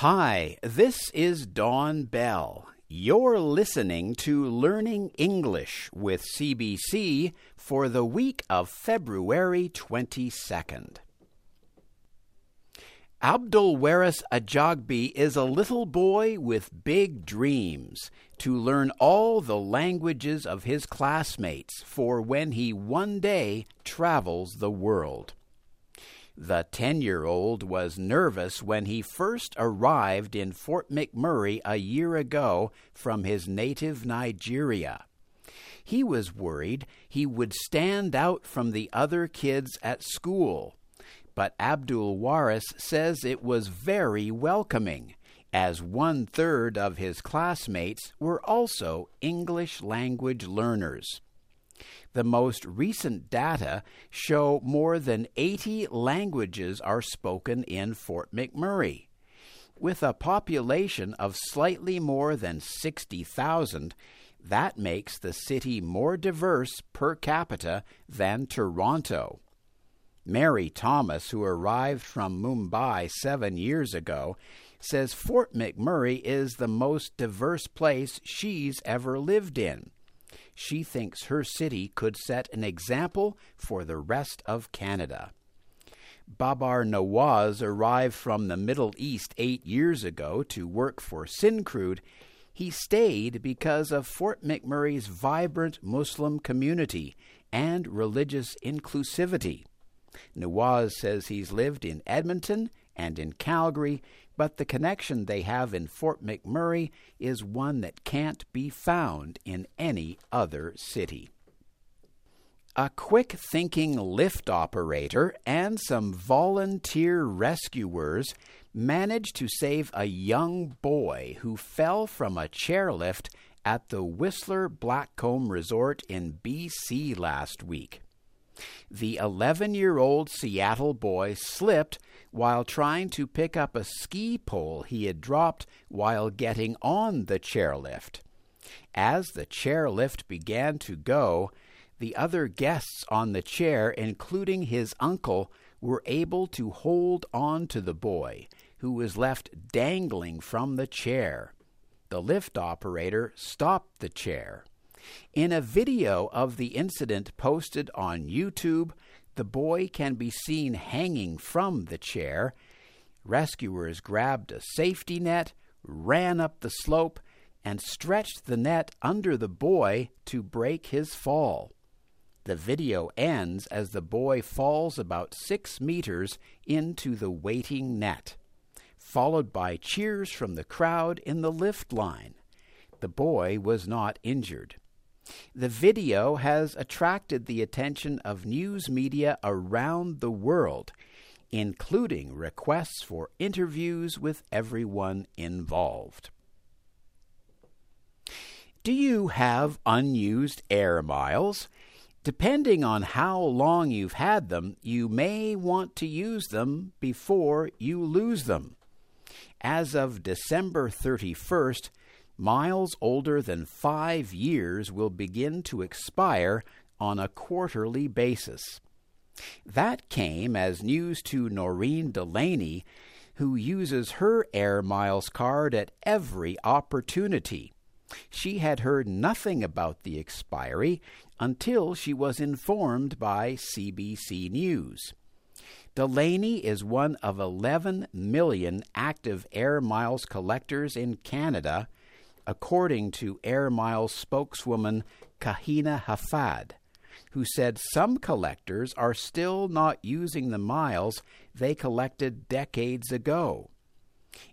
Hi, this is Don Bell. You're listening to Learning English with CBC for the week of February 22nd. Abdul Waris Ajagbi is a little boy with big dreams to learn all the languages of his classmates for when he one day travels the world. The 10 year old was nervous when he first arrived in Fort McMurray a year ago from his native Nigeria. He was worried he would stand out from the other kids at school. But Abdul Waris says it was very welcoming, as one third of his classmates were also English language learners. The most recent data show more than 80 languages are spoken in Fort McMurray. With a population of slightly more than 60,000, that makes the city more diverse per capita than Toronto. Mary Thomas, who arrived from Mumbai seven years ago, says Fort McMurray is the most diverse place she's ever lived in. She thinks her city could set an example for the rest of Canada. Babar Nawaz arrived from the Middle East eight years ago to work for Syncrude. He stayed because of Fort McMurray's vibrant Muslim community and religious inclusivity. Nawaz says he's lived in Edmonton and in Calgary, but the connection they have in Fort McMurray is one that can't be found in any other city. A quick thinking lift operator and some volunteer rescuers managed to save a young boy who fell from a chairlift at the Whistler Blackcomb Resort in BC last week. The 11 year old Seattle boy slipped while trying to pick up a ski pole he had dropped while getting on the chairlift. As the chairlift began to go, the other guests on the chair, including his uncle, were able to hold on to the boy, who was left dangling from the chair. The lift operator stopped the chair. In a video of the incident posted on YouTube, the boy can be seen hanging from the chair. Rescuers grabbed a safety net, ran up the slope, and stretched the net under the boy to break his fall. The video ends as the boy falls about six meters into the waiting net, followed by cheers from the crowd in the lift line. The boy was not injured. The video has attracted the attention of news media around the world, including requests for interviews with everyone involved. Do you have unused air miles? Depending on how long you've had them, you may want to use them before you lose them. As of December 31st, miles older than five years will begin to expire on a quarterly basis. That came as news to Noreen Delaney, who uses her Air Miles card at every opportunity. She had heard nothing about the expiry until she was informed by CBC News. Delaney is one of 11 million active Air Miles collectors in Canada according to Air Miles spokeswoman Kahina Hafad, who said some collectors are still not using the miles they collected decades ago.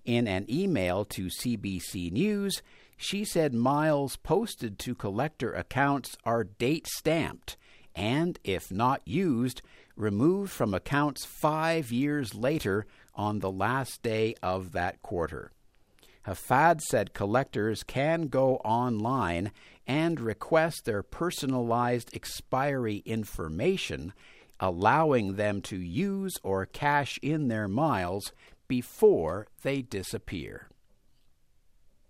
In an email to CBC News, she said miles posted to collector accounts are date stamped and, if not used, removed from accounts five years later on the last day of that quarter. Hafad said collectors can go online and request their personalized expiry information, allowing them to use or cash in their miles before they disappear.